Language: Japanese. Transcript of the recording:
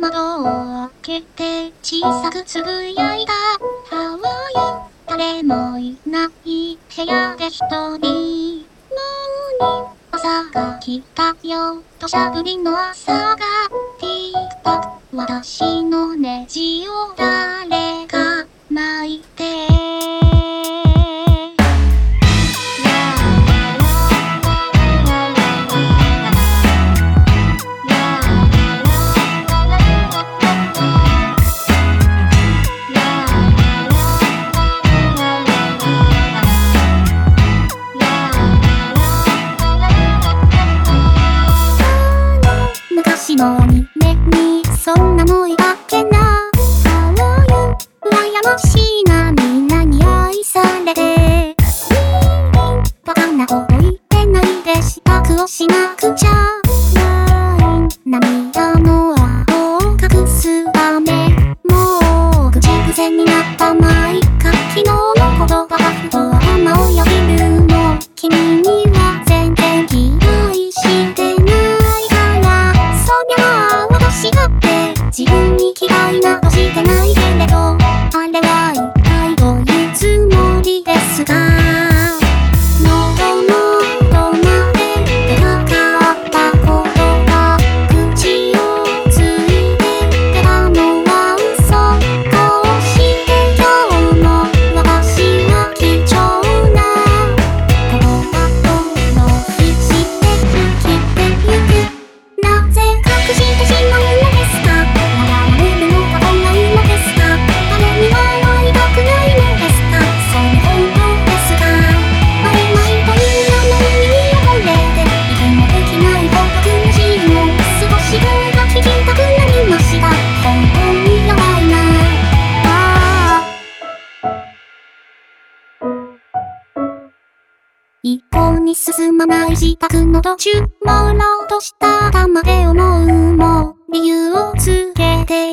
窓を開けて小さくつぶやいた。ハワイン誰もいない部屋で一人。モーニング朝が来たよ。土砂降りの朝がティックトック私のネジを誰のに。ねにそんなもい一向に進まない自宅の途中、朦朧とした頭で思うも、理由をつけて